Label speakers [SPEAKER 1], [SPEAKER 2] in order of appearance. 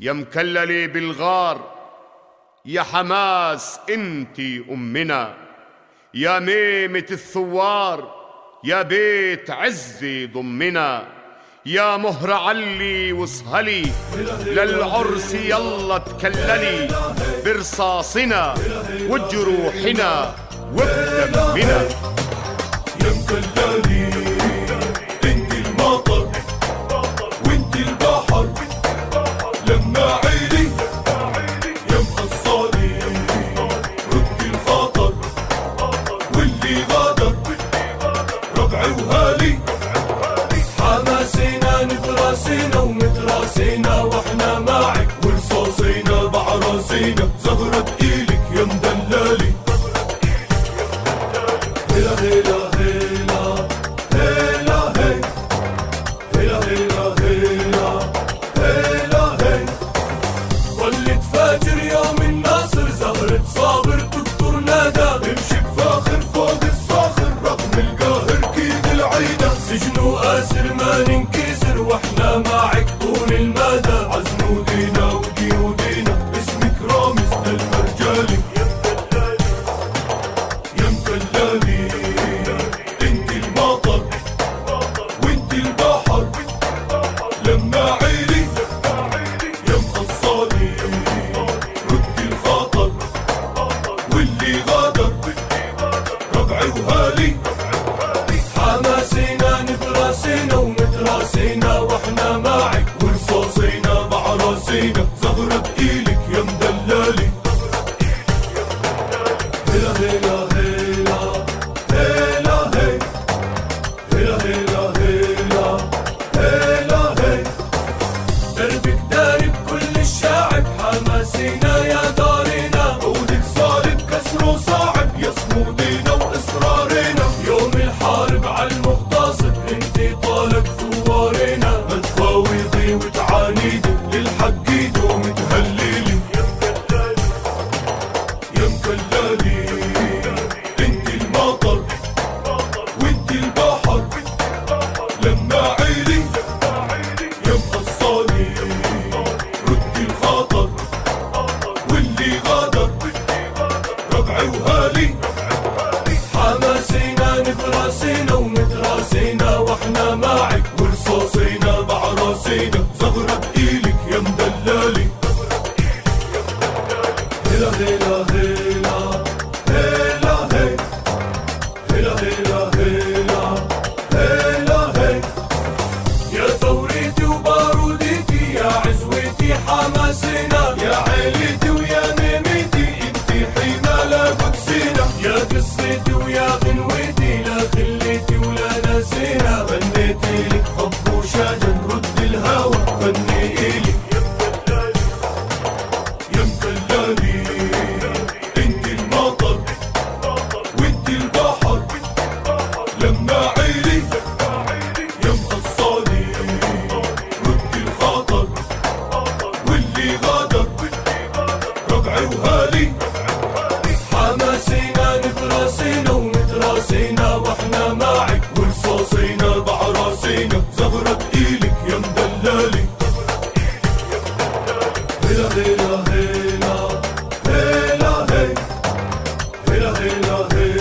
[SPEAKER 1] يا مكللي بالغار. يا حماس انتي أمنا. يا ميمة الثوار. يا بيت عزي ضمنا. يا مهر علي وصهلي. للعرس يلا تكللي برصاصنا وجروحنا وبدمنا
[SPEAKER 2] لما عيني يا مقصالي ردي الخاطر واللي غادر ربعي وهالي. حماسينا نتراسينا ومتراسينا وإحنا معك ورصاصينا بعراسينا زهرة إيلك يا مدلالي. هلا هلا ربعي وهالي حماسينا نتراسينا ومتراسينا وإحنا معك. ورصاصينا بعراسينا زهرة إيلك يا مدلالي. هلا هلا هلا. هلا هلا. هلا هلا هلا. هي دربك دارب كل الشعب حماسينا يا دارنا وتعانيدي للحق ايده ومتهللي يا مكلالي انت المطر وانت البحر لما عيني يا مقصالي ردي الخاطر واللي غادر. ربعي وهالي. حماسينا نتراسينا ومتراسينا وإحنا معك ورصاصينا بعراسينا ايلك يا نسيتي ويا غنوتي لا خليتي ولا نسينا غنيتي لك حب وشجن رد الهوى غني إلك verdadeiro.